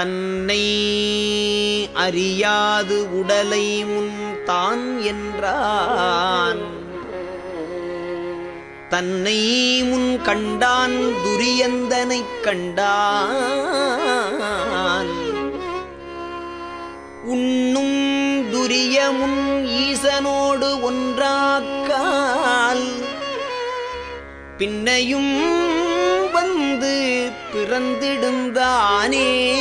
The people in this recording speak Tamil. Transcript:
தன்னை அறியாது உடலை முன் தான் என்றான். தன்னை முன் கண்டான் துரியந்தனைக் கண்டான். உண்ணும் துரியமுன் ஈசனோடு ஒன்றாக்கால். பின்னையும் வந்து பிறந்திடுந்தானே.